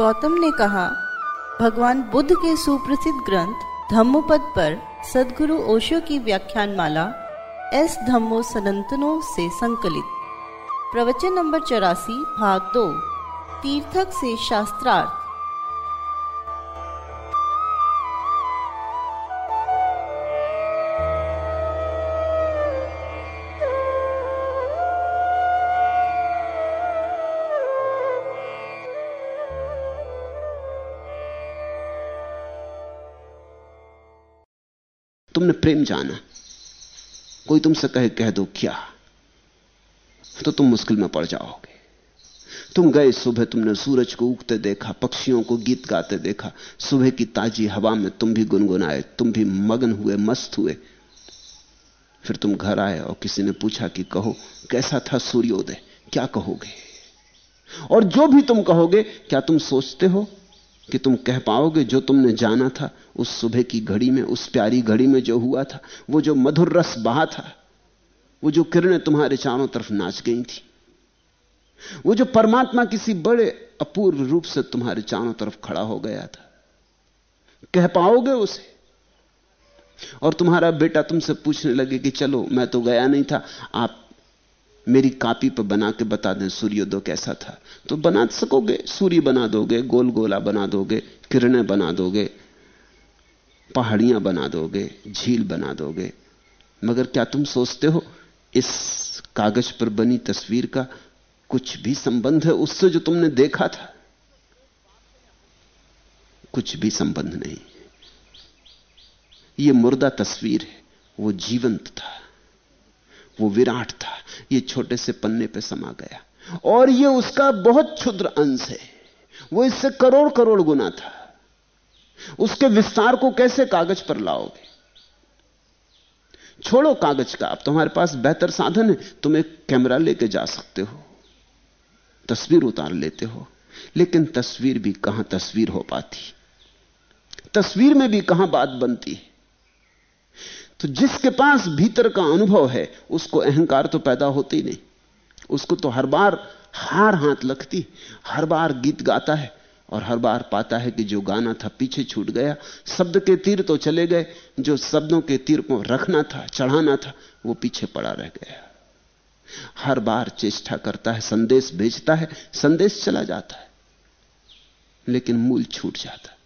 गौतम ने कहा, भगवान बुद्ध के सुप्रसिद्ध ग्रंथ धम्मपद पर सदगुरु ओशो की व्याख्यान माला एस धम्मो सनंतनों से संकलित। प्रवचन नंबर चौरासी, भाग दो, तीर्थक से शास्त्रार्थ। प्रेम जाना। कोई तुमसे कहे, कह दो, क्या? तो तुम मुश्किल में पड़ जाओगे। तुम गए सुबह, तुमने सूरज को उगते देखा, पक्षियों को गीत गाते देखा, सुबह की ताजी हवा में तुम भी गुनगुनाए, तुम भी मगन हुए, मस्त हुए। फिर तुम घर आए और किसी ने पूछा कि कहो, कैसा था सूर्योदय? क्या कहोगे? और जो भी तुम कहोगे, क्या तुम सोचते हो? कि तुम कह पाओगे, जो तुमने जाना था, उस सुबह की घड़ी में, उस प्यारी घड़ी में जो हुआ था, वो जो मधुर रस बहा था, वो जो किरणें तुम्हारे चारों तरफ़ नाच गई थी, वो जो परमात्मा किसी बड़े अपूर्व रूप से तुम्हारे चारों तरफ़ खड़ा हो गया था, कह पाओगे उसे? और तुम्हारा बेटा तुमसे पूछने लगे कि चलो, मैं तो गया नहीं था, आप मेरी कापी पर बना के बता दें, सूर्योदय कैसा था। तो बना सकोगे, सूर्य बना दोगे गोल गोला बना दोगे, किरणें बना दोगे, पहाड़ियाँ बना दोगे, झील बना दोगे। मगर क्या तुम सोचते हो, इस कागज़ पर बनी तस्वीर का कुछ भी संबंध है उससे जो तुमने देखा था? कुछ भी संबंध नहीं। यह मुर्दा तस्वीर है, वो जीवंत था। वो विराट था, ये छोटे से पन्ने पे समा गया। और ये उसका बहुत क्षुद्र अंश है, वो इससे करोड़ करोड़ गुना था। उसके विस्तार को कैसे कागज़ पर लाओगे? छोड़ो कागज़ का, अब तुम्हारे पास बेहतर साधन है, तुम एक कैमरा लेके जा सकते हो, तस्वीर उतार लेते हो, लेकिन तस्वीर भी कहाँ तस्वीर हो पाती? तस्वीर में भी कहाँ बात बनती है? तो जिसके पास भीतर का अनुभव है, उसको अहंकार तो पैदा होते ही नहीं। उसको तो हर बार हार हाथ लगती, हर बार गीत गाता है और हर बार पाता है कि जो गाना था पीछे छूट गया। शब्द के तीर तो चले गए, जो शब्दों के तीर को रखना था, चढ़ाना था, वो पीछे पड़ा रह गया। हर बार चेष्टा करता है, संदेश भेजता है, संदेश चला जाता है, लेकिन मूल छूट जाता।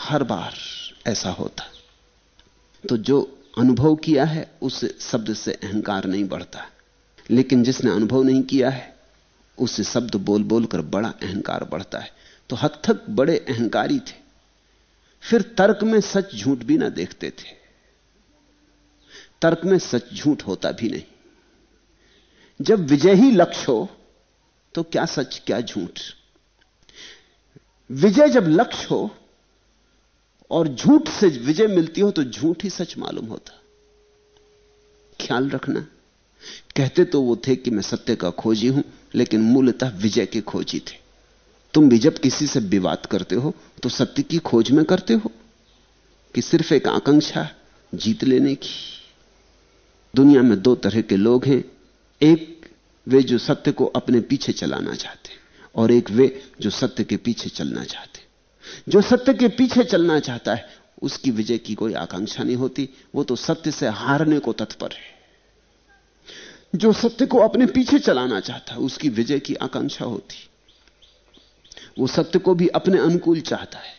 हर बार ऐसा होता। तो जो अनुभव किया है, उस शब्द से अहंकार नहीं बढ़ता। लेकिन जिसने अनुभव नहीं किया है उससे शब्द बोल बोल कर बड़ा अहंकार बढ़ता है। तो हद तक बड़े अहंकारी थे। फिर तर्क में सच झूठ भी ना देखते थे। तर्क में सच झूठ होता भी नहीं। जब विजय ही लक्ष्य हो तो क्या सच, क्या झूठ? विजय जब लक्ष्य हो और झूठ से विजय मिलती हो तो झूठ ही सच मालूम होता। ख्याल रखना। कहते तो वो थे कि मैं सत्य का खोजी हूँ, लेकिन मूलतः विजय के खोजी थे। तुम भी जब किसी से विवाद करते हो तो सत्य की खोज में करते हो कि सिर्फ़ एक आकांक्षा जीत लेने की। दुनिया में दो तरह के लोग हैं। एक, वे जो सत्य को अपने पीछे चलाना चाहते और एक वे जो सत्य के पीछे चलना चाहते जो सत्य के पीछे चलना चाहता है, उसकी विजय की कोई आकांक्षा नहीं होती। वो तो सत्य से हारने को तत्पर है। जो सत्य को अपने पीछे चलाना चाहता है उसकी विजय की आकांक्षा होती। वो सत्य को भी अपने अनुकूल चाहता है।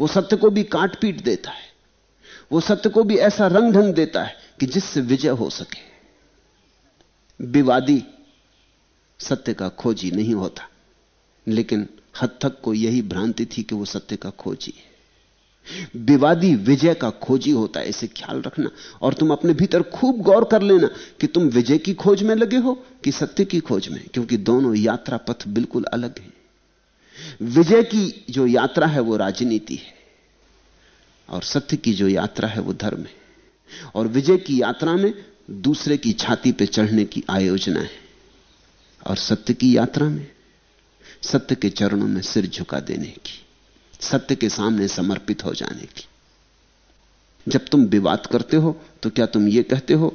वो सत्य को भी काट पीट देता है। वो सत्य को भी ऐसा रंग ढंग देता है कि जिससे विजय हो सके। विवादी सत्य का खोजी नहीं होता। लेकिन हद तक को यही भ्रांति थी कि वो सत्य का खोजी है। विवादी विजय का खोजी होता है, इसे ख्याल रखना। और तुम अपने भीतर खूब गौर कर लेना कि तुम विजय की खोज में लगे हो कि सत्य की खोज में, क्योंकि दोनों यात्रा पथ बिल्कुल अलग हैं। विजय की जो यात्रा है वो राजनीति है, और सत्य की जो यात्रा है वो धर्म है। और विजय की यात्रा में दूसरे की छाती पर चढ़ने की आयोजना है, और सत्य की यात्रा में सत्य के चरणों में सिर झुका देने की, सत्य के सामने समर्पित हो जाने की। जब तुम विवाद करते हो तो क्या तुम यह कहते हो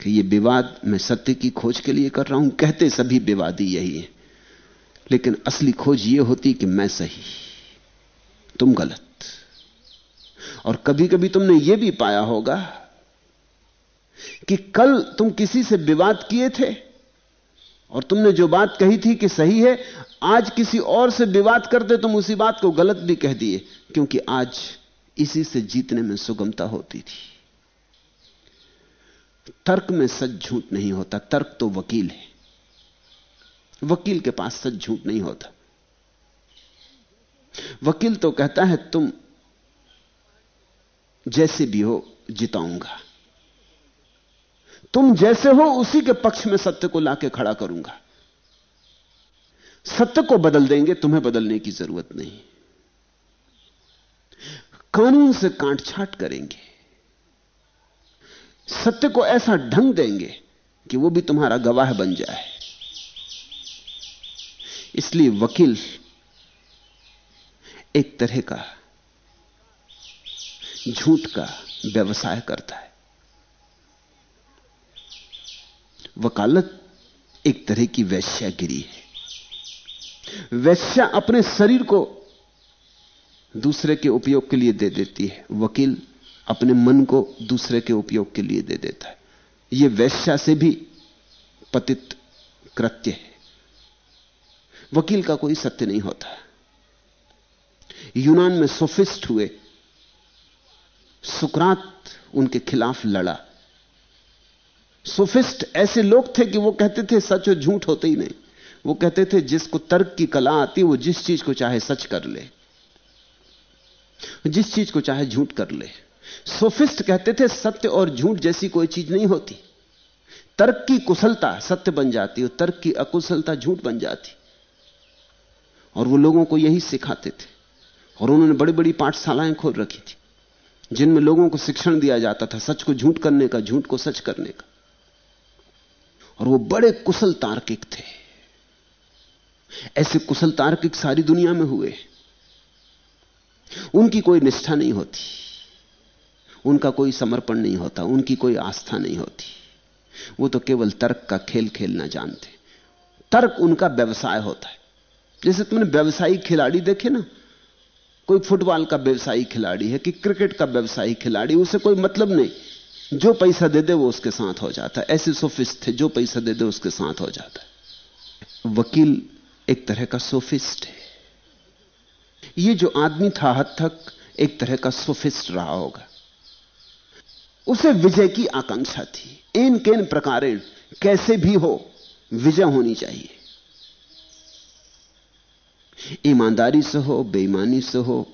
कि यह विवाद मैं सत्य की खोज के लिए कर रहा हूँ? कहते सभी विवादी यही है। लेकिन असली खोज यह होती कि मैं सही, तुम गलत। और कभी कभी तुमने यह भी पाया होगा कि कल तुम किसी से विवाद किए थे और तुमने जो बात कही थी कि सही है, आज किसी और से विवाद करते तुम उसी बात को गलत भी कह दिए, क्योंकि आज इसी से जीतने में सुगमता होती थी। तर्क में सच झूठ नहीं होता, तर्क तो वकील है। वकील के पास सच झूठ नहीं होता। वकील तो कहता है, तुम जैसे भी हो, जिताऊँगा। तुम जैसे हो उसी के पक्ष में सत्य को लाके खड़ा करूँगा। सत्य को बदल देंगे, तुम्हें बदलने की ज़रूरत नहीं। कानून से काट छाट करेंगे। सत्य को ऐसा ढंग देंगे कि वो भी तुम्हारा गवाह बन जाए। इसलिए वकील एक तरह का झूठ का व्यवसाय करता है। वकालत एक तरह की वैश्यागिरी है। वैश्या अपने शरीर को दूसरे के उपयोग के लिए दे देती है। वकील अपने मन को दूसरे के उपयोग के लिए दे देता है। यह वैश्या से भी पतित कृत्य है। वकील का कोई सत्य नहीं होता। यूनान में सोफिस्ट हुए। सुकरात उनके खिलाफ लड़ा। सोफिस्ट ऐसे लोग थे कि वो कहते थे, सच और झूठ होते ही नहीं। वो कहते थे, जिसको तर्क की कला आती, वो जिस चीज़ को चाहे सच कर ले। जिस चीज़ को चाहे झूठ कर ले। सोफिस्ट कहते थे, सत्य और झूठ जैसी कोई चीज़ नहीं होती। तर्क की कुशलता सत्य बन जाती और तर्क की अकुशलता झूठ बन जाती। और वो लोगों को यही सिखाते थे। और उन्होंने बड़ी बड़ी पाठशालाएँ खोल रखी थी, जिनमें लोगों को शिक्षण दिया जाता था, सच को झूठ करने का, झूठ को सच करने का। और वो बड़े कुशल तार्किक थे। ऐसे कुशल तार्किक सारी दुनिया में हुए। उनकी कोई निष्ठा नहीं होती। उनका कोई समर्पण नहीं होता। उनकी कोई आस्था नहीं होती। वो तो केवल तर्क का खेल खेलना जानते। तर्क उनका व्यवसाय होता है। जैसे तुमने व्यवसायिक खिलाड़ी देखे ना, कोई फुटबॉल का व्यवसायी खिलाड़ी है कि क्रिकेट का व्यवसायी खिलाड़ी, उसे कोई मतलब नहीं। जो पैसा दे दे वो उसके साथ हो जाता है। ऐसे सोफिस्ट थे, जो पैसा दे दे उसके साथ हो जाता है। वकील एक तरह का सोफिस्ट है। ये जो आदमी था हद तक एक तरह का सोफिस्ट रहा होगा। उसे विजय की आकांक्षा थी। इन केन प्रकार कैसे भी हो, विजय होनी चाहिए। ईमानदारी से हो, बेईमानी से हो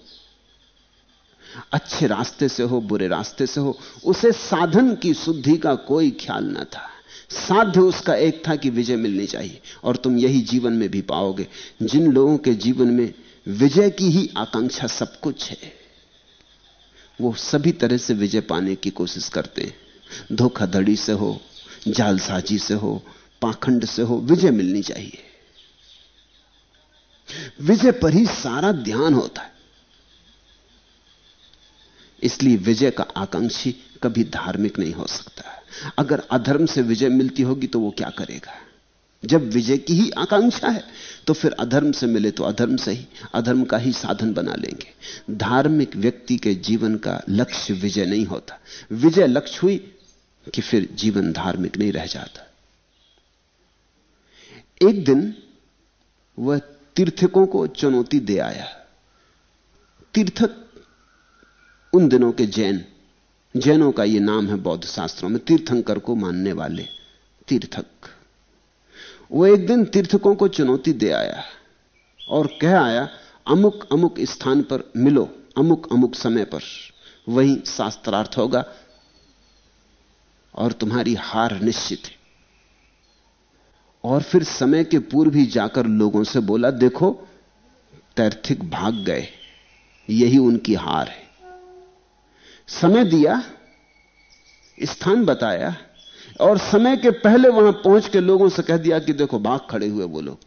अच्छे रास्ते से हो, बुरे रास्ते से हो, उसे साधन की शुद्धि का कोई ख्याल ना था। साध्य उसका एक था कि विजय मिलनी चाहिए, और तुम यही जीवन में भी पाओगे। जिन लोगों के जीवन में विजय की ही आकांक्षा सब कुछ है, वो सभी तरह से विजय पाने की कोशिश करते हैं। धोखाधड़ी से हो, जालसाजी से हो, पाखंड से हो, विजय मिलनी चाहिए। विजय पर ही सारा ध्यान होता है। इसलिए विजय का आकांक्षी कभी धार्मिक नहीं हो सकता अगर अधर्म से विजय मिलती होगी तो वो क्या करेगा? जब विजय की ही आकांक्षा है तो फिर अधर्म से मिले तो अधर्म से ही, अधर्म का ही साधन बना लेंगे। धार्मिक व्यक्ति के जीवन का लक्ष्य विजय नहीं होता। विजय लक्ष्य हुई कि फिर जीवन धार्मिक नहीं रह जाता। एक दिन वह तीर्थकों को चुनौती दे आया। तीर्थक उन दिनों के जैन। जैनों का यह नाम है बौद्ध शास्त्रों में, तीर्थंकर को मानने वाले तीर्थक। वो एक दिन तीर्थकों को चुनौती दे आया और कह आया, अमुक अमुक स्थान पर मिलो, अमुक अमुक समय पर। वही शास्त्रार्थ होगा और तुम्हारी हार निश्चित है। और फिर समय के पूर्व ही जाकर लोगों से बोला, देखो, तैर्थिक भाग गए। यही उनकी हार है। समय दिया, स्थान बताया, और समय के पहले वहाँ पहुँच के लोगों से कह दिया कि देखो भाग खड़े हुए वो लोग।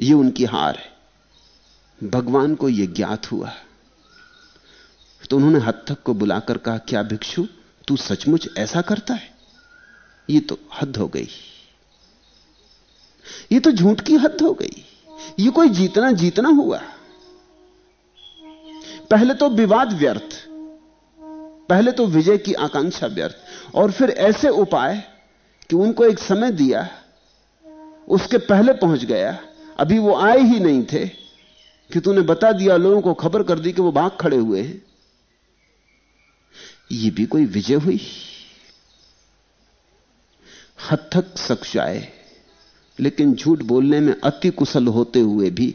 ये उनकी हार है। भगवान को यह ज्ञात हुआ। तो उन्होंने हद तक को बुलाकर कहा, क्या भिक्षु, तू सचमुच ऐसा करता है? ये तो हद हो गई। ये तो झूठ की हद हो गई। ये कोई जीतना जीतना हुआ। पहले तो विवाद व्यर्थ। पहले तो विजय की आकांक्षा व्यर्थ। और फिर ऐसे उपाय कि उनको एक समय दिया, उसके पहले पहुँच गया। अभी वो आए ही नहीं थे कि तूने बता दिया, लोगों को खबर कर दी कि वो भाग खड़े हुए हैं। ये भी कोई विजय हुई? हथक सक्षाए लेकिन झूठ बोलने में अति कुशल होते हुए भी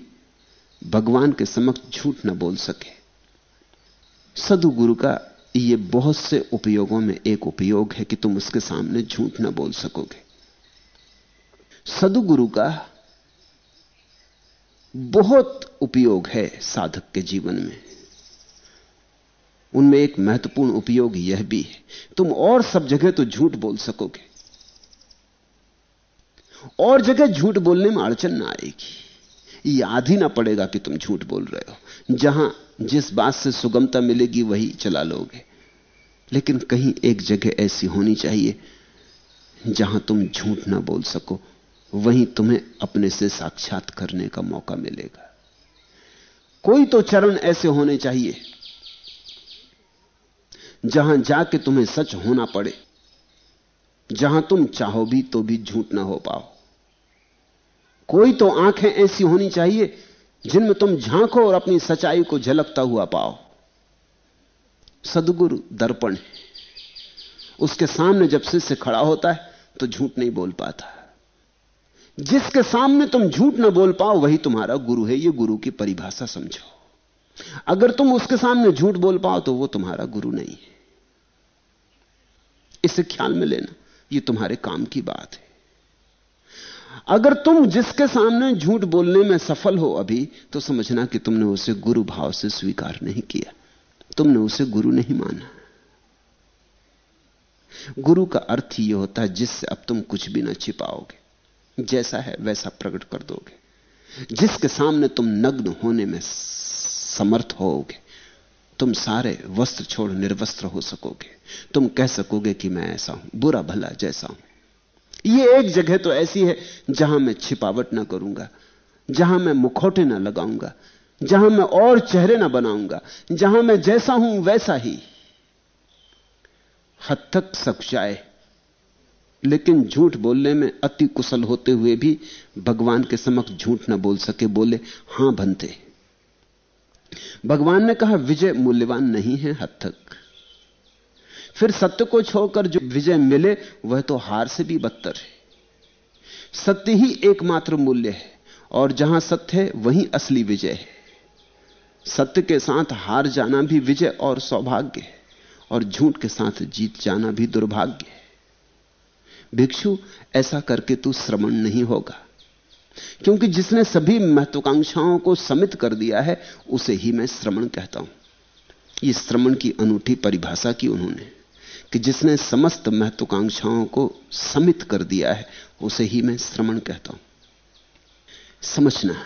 भगवान के समक्ष झूठ न बोल सके। सदुगुरु का ये बहुत से उपयोगों में एक उपयोग है कि तुम उसके सामने झूठ ना बोल सकोगे। सदुगुरु का बहुत उपयोग है साधक के जीवन में। उनमें एक महत्वपूर्ण उपयोग यह भी है, तुम और सब जगह तो झूठ बोल सकोगे। और जगह झूठ बोलने में अड़चन ना आएगी। याद ही ना पड़ेगा कि तुम झूठ बोल रहे हो। जहाँ जिस बात से सुगमता मिलेगी वही चला लोगे। लेकिन कहीं एक जगह ऐसी होनी चाहिए, जहाँ तुम झूठ ना बोल सको, वहीं तुम्हें अपने से साक्षात करने का मौका मिलेगा। कोई तो चरण ऐसे होने चाहिए, जहाँ जाके तुम्हें सच होना पड़े। जहाँ तुम चाहो भी तो भी झूठ ना हो पाओ। कोई तो आँखें ऐसी होनी चाहिए जिनमें तुम झांको और अपनी सच्चाई को झलकता हुआ पाओ। सदगुरु दर्पण है। उसके सामने जब शिष्य खड़ा होता है तो झूठ नहीं बोल पाता। जिसके सामने तुम झूठ ना बोल पाओ, वही तुम्हारा गुरु है। ये गुरु की परिभाषा समझो। अगर तुम उसके सामने झूठ बोल पाओ तो वो तुम्हारा गुरु नहीं है। इसे ख्याल में लेना, ये तुम्हारे काम की बात है। अगर तुम जिसके सामने झूठ बोलने में सफल हो अभी तो समझना कि तुमने उसे गुरु भाव से स्वीकार नहीं किया। तुमने उसे गुरु नहीं माना। गुरु का अर्थ यह होता है, जिससे अब तुम कुछ भी ना छिपाओगे। जैसा है, वैसा प्रकट कर दोगे। जिसके सामने तुम नग्न होने में समर्थ होगे, तुम सारे वस्त्र छोड़ निर्वस्त्र हो सकोगे। तुम कह सकोगे कि मैं ऐसा हूँ, बुरा भला जैसा हूँ। यह एक जगह तो ऐसी है जहाँ मैं छिपावट ना करूँगा, जहाँ मैं मुखौटे ना लगाऊँगा, जहाँ मैं और चेहरे ना बनाऊँगा, जहाँ मैं जैसा हूँ वैसा ही। हद तक सक्षाए लेकिन झूठ बोलने में अति कुशल होते हुए भी भगवान के समक्ष झूठ ना बोल सके, बोले, हाँ, बनते भगवान ने कहा, विजय मूल्यवान नहीं है हद तक। फिर सत्य को छोड़कर जो विजय मिले, वह तो हार से भी बदतर है। सत्य ही एकमात्र मूल्य है, और जहाँ सत्य है, वहीं असली विजय है। सत्य के साथ हार जाना भी विजय और सौभाग्य है, और झूठ के साथ जीत जाना भी दुर्भाग्य है। भिक्षु, ऐसा करके तू श्रमण नहीं होगा, क्योंकि जिसने सभी महत्वाकांक्षाओं को समित कर दिया है, उसे ही मैं श्रमण कहता हूँ। यह श्रमण की अनूठी परिभाषा की उन्होंने। कि जिसने समस्त महत्वाकांक्षाओं को समित कर दिया है, उसे ही मैं श्रमण कहता हूँ। समझना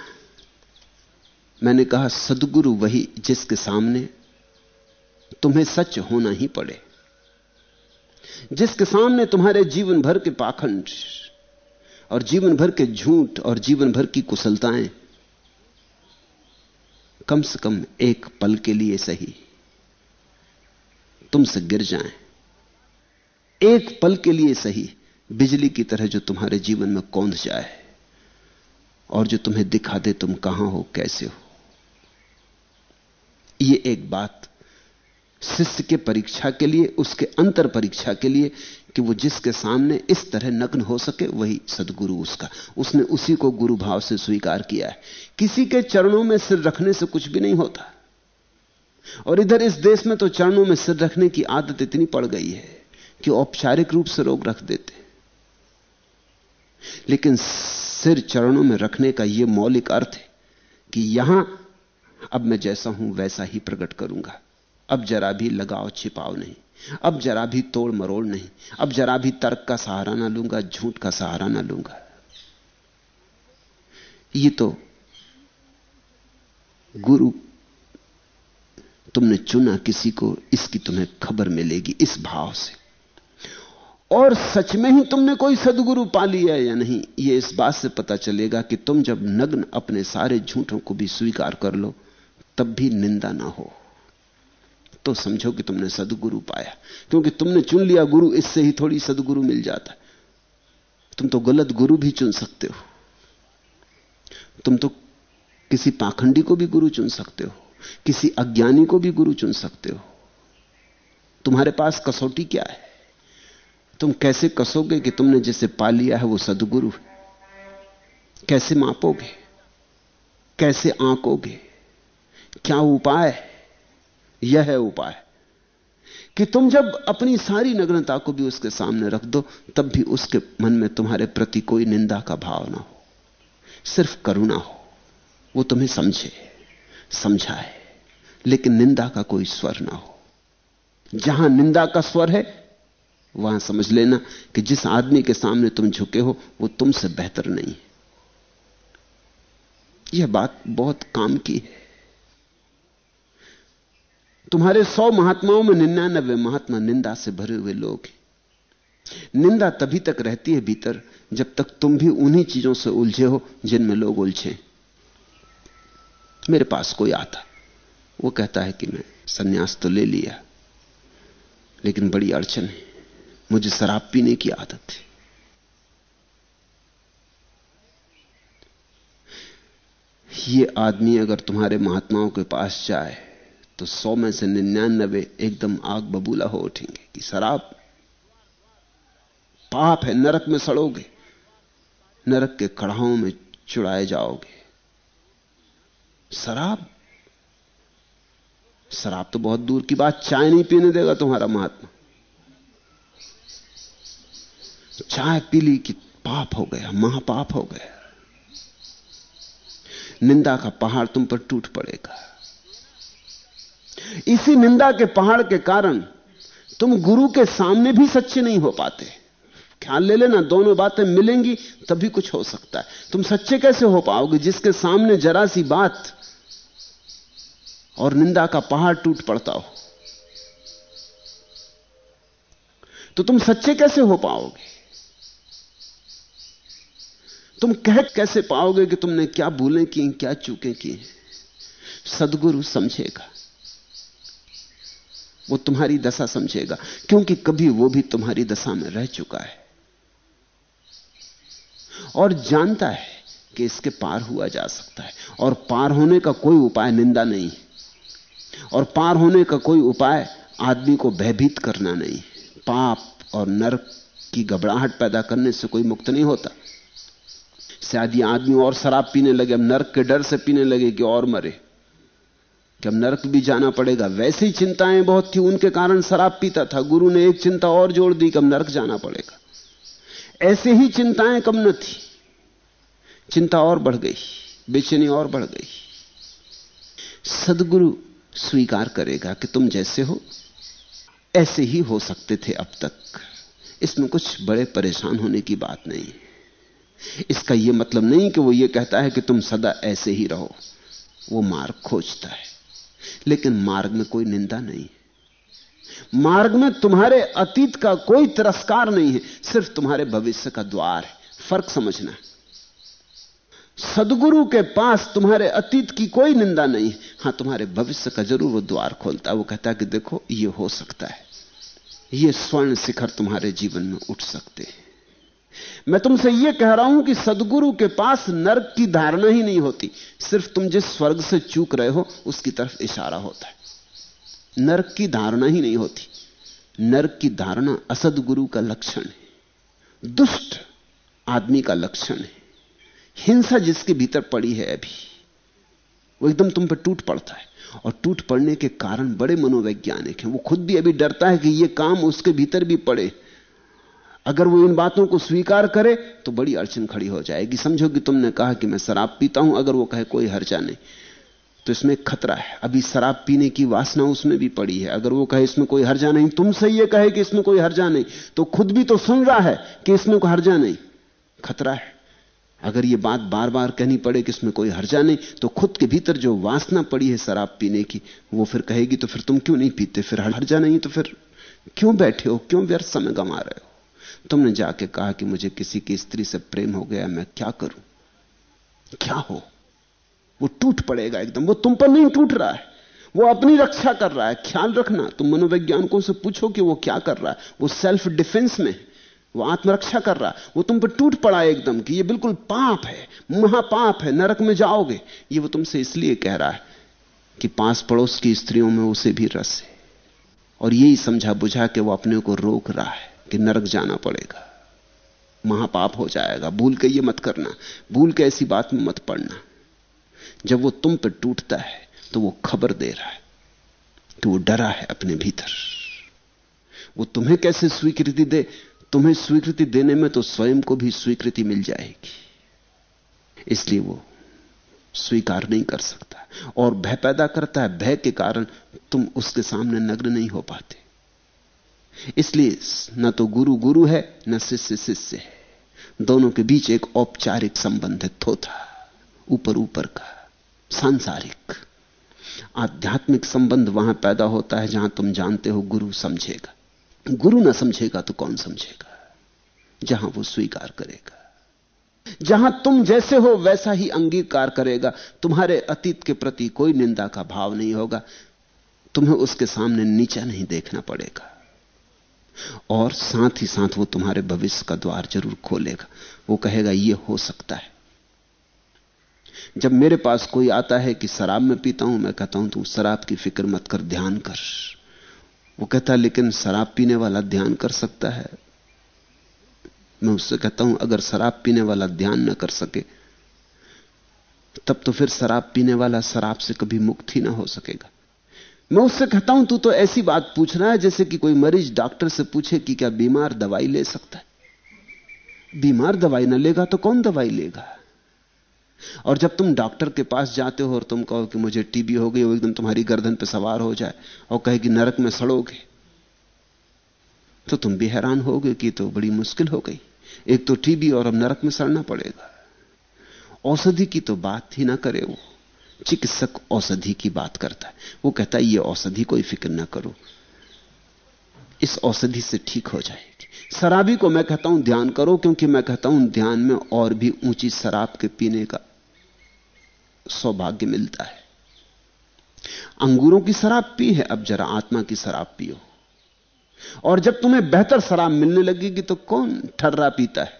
मैंने कहा, सदगुरु वही जिसके सामने तुम्हें सच होना ही पड़े। जिसके सामने तुम्हारे जीवन भर के पाखंड और जीवन भर के झूठ और जीवन भर की कुशलताएँ कम से कम एक पल के लिए सही। तुमसे गिर जाएँ। एक पल के लिए सही बिजली की तरह जो तुम्हारे जीवन में कौंध जाए और जो तुम्हें दिखा दे तुम कहाँ हो, कैसे हो। यह एक बात शिष्य के परीक्षा के लिए, उसके अंतर परीक्षा के लिए कि वो जिसके सामने इस तरह नग्न हो सके, वही सदगुरु उसका। उसने उसी को गुरु भाव से स्वीकार किया है। किसी के चरणों में सिर रखने से कुछ भी नहीं होता। और इधर इस देश में तो चरणों में सिर रखने की आदत इतनी पड़ गई है। कि औपचारिक रूप से रोग रख देते लेकिन सिर चरणों में रखने का यह मौलिक अर्थ है कि यहाँ, अब मैं जैसा हूँ वैसा ही प्रकट करूँगा। अब जरा भी लगाव छिपाव नहीं। अब जरा भी तोड़ मरोड़ नहीं। अब जरा भी तर्क का सहारा ना लूँगा, झूठ का सहारा ना लूँगा। ये तो गुरु, तुमने चुना किसी को, इसकी तुम्हें खबर मिलेगी इस भाव से। और सच में ही तुमने कोई सदगुरु पा लिया या नहीं? यह इस बात से पता चलेगा कि तुम जब नग्न अपने सारे झूठों को भी स्वीकार कर लो, तब भी निंदा ना हो। तो समझो कि तुमने सदगुरु पाया। क्योंकि तुमने चुन लिया गुरु, इससे ही थोड़ी सदगुरु मिल जाता है। तुम तो गलत गुरु भी चुन सकते हो। तुम तो किसी पाखंडी को भी गुरु चुन सकते हो। किसी अज्ञानी को भी गुरु चुन सकते हो। तुम्हारे पास कसौटी क्या है? तुम कैसे कसोगे कि तुमने जिसे पा लिया है वो सदगुरु है? कैसे मापोगे? कैसे आंकोगे? क्या उपाय यह है उपाय। कि तुम जब अपनी सारी नग्नता को भी उसके सामने रख दो, तब भी उसके मन में तुम्हारे प्रति कोई निंदा का भाव ना हो। सिर्फ़ करुणा हो। वो तुम्हें समझे, समझाए, लेकिन निंदा का कोई स्वर ना हो। जहाँ निंदा का स्वर है वहाँ समझ लेना कि जिस आदमी के सामने तुम झुके हो, वो तुमसे बेहतर नहीं है। यह बात बहुत काम की है। तुम्हारे सौ महात्माओं में निन्यानबे महात्मा निंदा से भरे हुए लोग हैं। निंदा तभी तक रहती है भीतर, जब तक तुम भी उन्हीं चीज़ों से उलझे हो, जिनमें लोग उलझे। मेरे पास कोई आता। वो कहता है कि मैं सन्यास तो ले लिया, लेकिन बड़ी अड़चन है। मुझे शराब पीने की आदत है ये आदमी अगर तुम्हारे महात्माओं के पास जाए तो सौ में से निन्यानबे एकदम आग बबूला हो उठेंगे कि शराब पाप है, नरक में सड़ोगे, नरक के कड़ाहों में चुड़ाए जाओगे। शराब? शराब तो बहुत दूर की बात, चाय नहीं पीने देगा तुम्हारा महात्मा। चाय पी ली कि पाप हो गया, महापाप हो गया। निंदा का पहाड़ तुम पर टूट पड़ेगा। इसी निंदा के पहाड़ के कारण तुम गुरु के सामने भी सच्चे नहीं हो पाते। ख्याल ले लेना, दोनों बातें मिलेंगी, तभी कुछ हो सकता है। तुम सच्चे कैसे हो पाओगे जिसके सामने जरा सी बात और निंदा का पहाड़ टूट पड़ता हो? तो तुम सच्चे कैसे हो पाओगे? तुम कह कैसे पाओगे कि तुमने क्या भूलें की, क्या चूकें की? सदगुरु समझेगा। वो तुम्हारी दशा समझेगा, क्योंकि कभी वो भी तुम्हारी दशा में रह चुका है। और जानता है कि इसके पार हुआ जा सकता है। और पार होने का कोई उपाय निंदा नहीं। और पार होने का कोई उपाय आदमी को भयभीत करना नहीं। पाप और नरक की घबराहट पैदा करने से कोई मुक्त नहीं होता। शायद ये आदमी और शराब पीने लगे, अब नर्क के डर से पीने लगे कि और मरे। कि अब नर्क भी जाना पड़ेगा। वैसे ही चिंताएँ बहुत थी, उनके कारण शराब पीता था। गुरु ने एक चिंता और जोड़ दी कि अब नर्क जाना पड़ेगा। ऐसे ही चिंताएँ कम न थी। चिंता और बढ़ गई, बेचैनी और बढ़ गई। सदगुरु स्वीकार करेगा कि तुम जैसे हो। ऐसे ही हो सकते थे अब तक। इसमें कुछ बड़े परेशान होने की बात नहीं इसका यह मतलब नहीं कि वो ये कहता है कि तुम सदा ऐसे ही रहो। वो मार्ग खोजता है। लेकिन मार्ग में कोई निंदा नहीं मार्ग में तुम्हारे अतीत का कोई तिरस्कार नहीं है। सिर्फ़ तुम्हारे भविष्य का द्वार है। फ़र्क समझना सदगुरु के पास तुम्हारे अतीत की कोई निंदा नहीं हाँ, तुम्हारे भविष्य का ज़रूर वो द्वार खोलता है। वो कहता है कि देखो, ये हो सकता है। ये स्वर्ण शिखर तुम्हारे जीवन में उठ सकते हैं। मैं तुमसे यह कह रहा हूँ कि सदगुरु के पास नर्क की धारणा ही नहीं होती। सिर्फ़ तुम जिस स्वर्ग से चूक रहे हो, उसकी तरफ़ इशारा होता है। नर्क की धारणा ही नहीं होती। नर्क की धारणा असदगुरु का लक्षण है। दुष्ट आदमी का लक्षण है। हिंसा जिसके भीतर पड़ी है अभी, वो एकदम तुम पर टूट पड़ता है। और टूट पड़ने के कारण बड़े मनोवैज्ञानिक हैं। वो खुद भी अभी डरता है कि ये काम उसके भीतर भी पड़े। अगर वो इन बातों को स्वीकार करे तो बड़ी अड़चन खड़ी हो जाएगी। समझो कि तुमने कहा कि मैं शराब पीता हूँ, अगर वो कहे कोई हर्जा नहीं। तो इसमें खतरा है। अभी शराब पीने की वासना उसमें भी पड़ी है। अगर वो कहे इसमें कोई हर्जा नहीं, तुमसे ये कहे कि इसमें कोई हर्जा नहीं तो खुद भी तो सुन रहा है कि इसमें कोई हर्जा नहीं। खतरा है। अगर ये बात बार बार कहनी पड़े कि इसमें कोई हर्जा नहीं तो खुद के भीतर जो वासना पड़ी है शराब पीने की, वो फिर कहेगी तो फिर तुम क्यों नहीं पीते? फिर हर्जा नहीं तो फिर क्यों बैठे हो? क्यों व्यर्थ समय गंवा रहे हो? तुमने जाके कहा कि मुझे किसी की स्त्री से प्रेम हो गया, मैं क्या करूँ? क्या हो? वो टूट पड़ेगा एकदम। वो तुम पर नहीं टूट रहा है। वो अपनी रक्षा कर रहा है। ख्याल रखना। तुम मनोवैज्ञानिकों से पूछो कि वो क्या कर रहा है। वो सेल्फ डिफेंस में, वो आत्मरक्षा कर रहा है। वो तुम पर टूट पड़ा है एकदम कि ये बिल्कुल पाप है। महापाप है। नरक में जाओगे। ये वो तुमसे इसलिए कह रहा है कि पास पड़ोस की स्त्रियों में उसे भी रस है। और यही समझा बुझा के वो अपने को रोक रहा है। कि नरक जाना पड़ेगा। महापाप हो जाएगा। भूल के ये मत करना। भूल के ऐसी बात में मत पड़ना। जब वो तुम पर टूटता है तो वो खबर दे रहा है। कि वो डरा है अपने भीतर। वो तुम्हें कैसे स्वीकृति दे? तुम्हें स्वीकृति देने में तो स्वयं को भी स्वीकृति मिल जाएगी। इसलिए वो स्वीकार नहीं कर सकता। और भय पैदा करता है। भय के कारण तुम उसके सामने नग्न नहीं हो पाते। इसलिए न तो गुरु गुरु है, न शिष्य शिष्य है। दोनों के बीच एक औपचारिक संबंध है थोथा, ऊपर ऊपर का, सांसारिक। आध्यात्मिक संबंध वहाँ पैदा होता है जहाँ तुम जानते हो गुरु समझेगा। गुरु ना समझेगा तो कौन समझेगा? जहाँ वो स्वीकार करेगा। जहाँ तुम जैसे हो वैसा ही अंगीकार करेगा। तुम्हारे अतीत के प्रति कोई निंदा का भाव नहीं होगा। तुम्हें उसके सामने नीचा नहीं देखना पड़ेगा। और साथ ही साथ वो तुम्हारे भविष्य का द्वार ज़रूर खोलेगा। वो कहेगा, ये हो सकता है। जब मेरे पास कोई आता है कि शराब में पीता हूँ, मैं कहता हूँ तू शराब की फ़िक्र मत कर, ध्यान कर। वो कहता, लेकिन शराब पीने वाला ध्यान कर सकता है। मैं उससे कहता हूँ, अगर शराब पीने वाला ध्यान न कर सके, तब तो फिर शराब पीने वाला शराब से कभी मुक्त ही ना हो सकेगा। मैं उससे कहता हूँ, तू तो ऐसी बात पूछ रहा है जैसे कि कोई मरीज़ डॉक्टर से पूछे कि क्या बीमार दवाई ले सकता है? बीमार दवाई ना लेगा तो कौन दवाई लेगा? और जब तुम डॉक्टर के पास जाते हो और तुम कहो कि मुझे टीबी हो गई, वो एकदम तुम्हारी गर्दन पर सवार हो जाए और कहे कि नरक में सड़ोगे तो तुम भी हैरान होगे कि तो बड़ी मुश्किल हो गई। एक तो टीबी और अब नरक में सड़ना पड़ेगा। औषधि की तो बात ही ना करे वो। चिकित्सक औषधि की बात करता है। वो कहता है, ये औषधि कोई फ़िक्र ना करो। इस औषधि से ठीक हो जाएगी। शराबी को मैं कहता हूँ, ध्यान करो, क्योंकि मैं कहता हूँ, ध्यान में और भी ऊँची शराब के पीने का सौभाग्य मिलता है। अंगूरों की शराब पी है, अब जरा आत्मा की शराब पियो। और जब तुम्हें बेहतर शराब मिलने लगेगी तो कौन ठर्रा पीता है?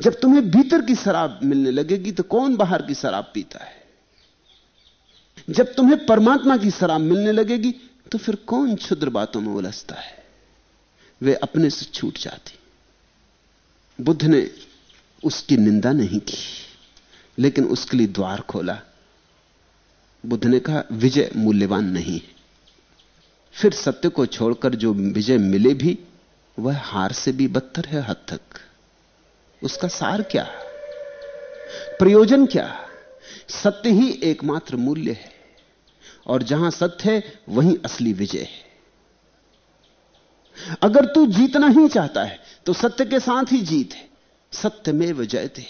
जब तुम्हें भीतर की शराब मिलने लगेगी तो कौन बाहर की शराब पीता है? जब तुम्हें परमात्मा की शराब मिलने लगेगी तो फिर कौन क्षुद्र बातों में उलझता है? वे अपने से छूट जाती। बुद्ध ने उसकी निंदा नहीं की, लेकिन उसके लिए द्वार खोला। बुद्ध ने कहा, विजय मूल्यवान नहीं है। फिर सत्य को छोड़कर जो विजय मिले भी, वह हार से भी बदतर है हद तक। उसका सार क्या प्रयोजन क्या सत्य ही एकमात्र मूल्य है। और जहाँ सत्य है, वहीं असली विजय है। अगर तू जीतना ही चाहता है तो सत्य के साथ ही जीत है। सत्य में जयते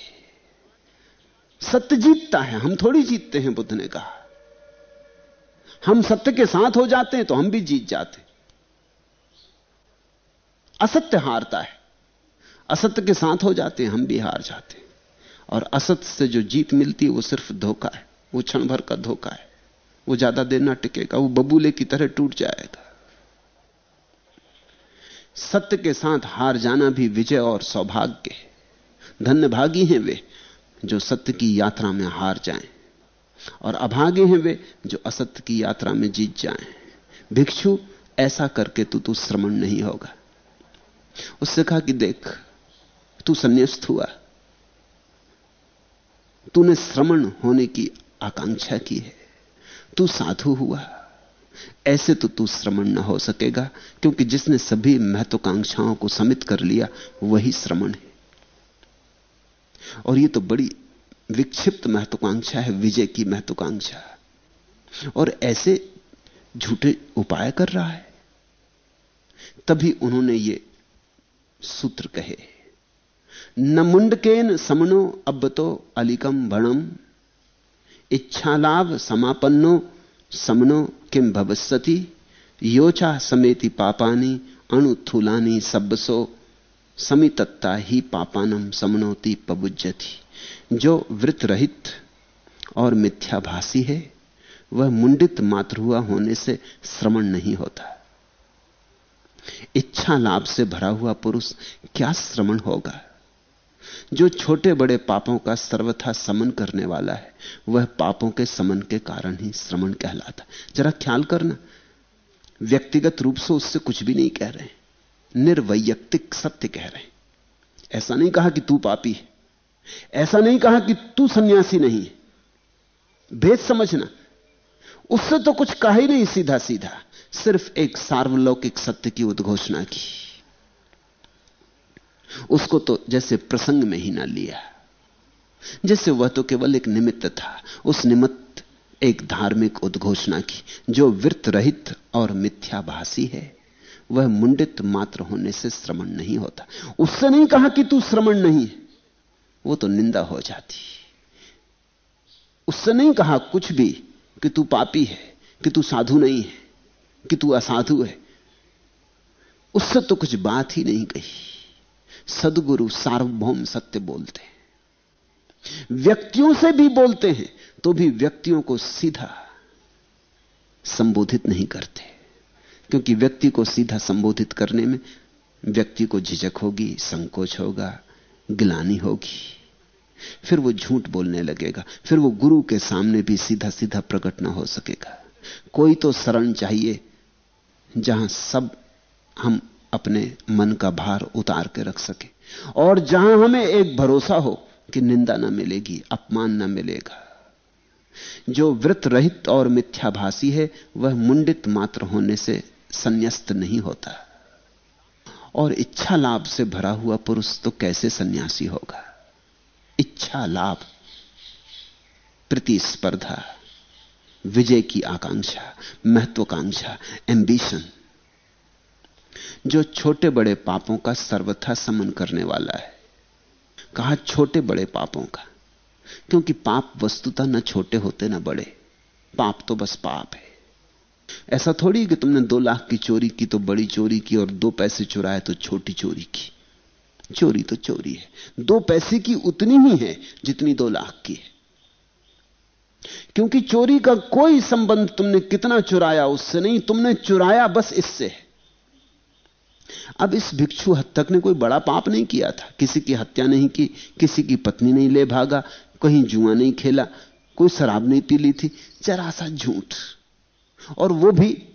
सत्य जीतता है। हम थोड़ी जीतते हैं, बुद्ध ने कहा। हम सत्य के साथ हो जाते हैं तो हम भी जीत जाते असत्य हारता है। असत्य के साथ हो जाते हैं, हम भी हार जाते हैं। और असत्य से जो जीत मिलती है, वो सिर्फ़ धोखा है, वो क्षण भर का धोखा है। वो ज़्यादा देर ना टिकेगा, वो बबूले की तरह टूट जाएगा। सत्य के साथ हार जाना भी विजय और सौभाग्य है। धन्य भागी हैं वे, जो सत्य की यात्रा में हार जाएँ। और अभागे हैं वे, जो असत्य की यात्रा में जीत जाएँ। भिक्षु, ऐसा करके तू तू श्रमण नहीं होगा। उससे कहा कि देख तू संन्यास्त हुआ। तूने श्रमण होने की आकांक्षा की है। तू साधु हुआ। ऐसे तो तू श्रमण न हो सकेगा, क्योंकि जिसने सभी महत्वाकांक्षाओं को समित कर लिया, वही श्रमण है। और यह तो बड़ी विक्षिप्त महत्वाकांक्षा है, विजय की महत्वाकांक्षा। और ऐसे झूठे उपाय कर रहा है। तभी उन्होंने ये सूत्र कहे। न मुंडकेन समनो अब्बतो अलिकम भणम इच्छा लाभ समापन्नो समनो किम भवस्ती योचा समेति पापानी अणुथुलानी सब्बसो समितत्ता ही पापानम समनोती पबुज्जति जो वृत रहित और मिथ्याभासी है, वह मुंडित मात्र हुआ होने से श्रवण नहीं होता। इच्छा लाभ से भरा हुआ पुरुष क्या श्रवण होगा? जो छोटे बड़े पापों का सर्वथा समन करने वाला है, वह पापों के समन के कारण ही श्रमण कहलाता जरा ख्याल करना, व्यक्तिगत रूप से उससे कुछ भी नहीं कह रहे निर्वैयक्तिक सत्य कह रहे ऐसा नहीं कहा कि तू पापी है, ऐसा नहीं कहा कि तू सन्यासी नहीं है। भेद समझना, उससे तो कुछ कहा ही नहीं सीधा सीधा सिर्फ़ एक सार्वलौकिक सत्य की उद्घोषणा की। उसको तो जैसे प्रसंग में ही ना लिया। जैसे वह तो केवल एक निमित्त था, उस निमित्त एक धार्मिक उद्घोषणा की, जो वृत्त रहित और मिथ्याभासी है। वह मुंडित मात्र होने से श्रमण नहीं होता। उससे नहीं कहा कि तू श्रमण नहीं है, वो तो निंदा हो जाती। उससे नहीं कहा कुछ भी कि तू पापी है, कि तू साधु नहीं है, कि तू असाधु है। उससे तो कुछ बात ही नहीं कही। सदगुरु सार्वभौम सत्य बोलते हैं। व्यक्तियों से भी बोलते हैं तो भी व्यक्तियों को सीधा संबोधित नहीं करते। क्योंकि व्यक्ति को सीधा संबोधित करने में व्यक्ति को झिझक होगी, संकोच होगा, गिलानी होगी। फिर वो झूठ बोलने लगेगा, फिर वो गुरु के सामने भी सीधा सीधा प्रकट ना हो सकेगा। कोई तो शरण चाहिए, जहाँ सब हम अपने मन का भार उतार के रख सके। और जहाँ हमें एक भरोसा हो कि निंदा ना मिलेगी, अपमान ना मिलेगा। जो व्रत रहित और मिथ्याभासी है, वह मुंडित मात्र होने से संन्यास्त नहीं होता। और इच्छा लाभ से भरा हुआ पुरुष तो कैसे सन्यासी होगा? इच्छा लाभ, प्रतिस्पर्धा, विजय की आकांक्षा, महत्वाकांक्षा एंबिशन जो छोटे बड़े पापों का सर्वथा समन करने वाला है। कहा छोटे बड़े पापों का? क्योंकि पाप वस्तुतः न छोटे होते न बड़े। पाप तो बस पाप है। ऐसा थोड़ी कि तुमने दो लाख की चोरी की तो बड़ी चोरी की और दो पैसे चुराए तो छोटी चोरी की। चोरी तो चोरी है। दो पैसे की उतनी ही है जितनी दो लाख की है। क्योंकि चोरी का कोई संबंध तुमने कितना चुराया उससे नहीं, तुमने चुराया बस इससे। है अब इस भिक्षु हत्तक ने कोई बड़ा पाप नहीं किया था। किसी की हत्या नहीं की, किसी की पत्नी नहीं ले भागा, कहीं जुआ नहीं खेला, कोई शराब नहीं पी ली थी जरा सा झूठ। और वो भी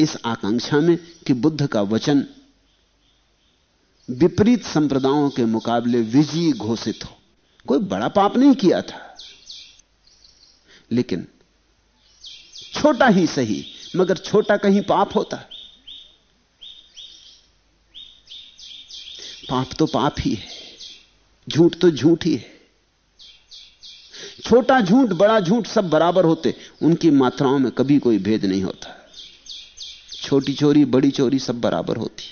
इस आकांक्षा में कि बुद्ध का वचन विपरीत संप्रदायों के मुकाबले विजयी घोषित हो। कोई बड़ा पाप नहीं किया था। लेकिन छोटा ही सही, मगर छोटा कहीं पाप होता। है पाप तो पाप ही है। झूठ तो झूठ ही है। छोटा झूठ, बड़ा झूठ सब बराबर होते, उनकी मात्राओं में कभी कोई भेद नहीं होता। छोटी चोरी, बड़ी चोरी सब बराबर होती।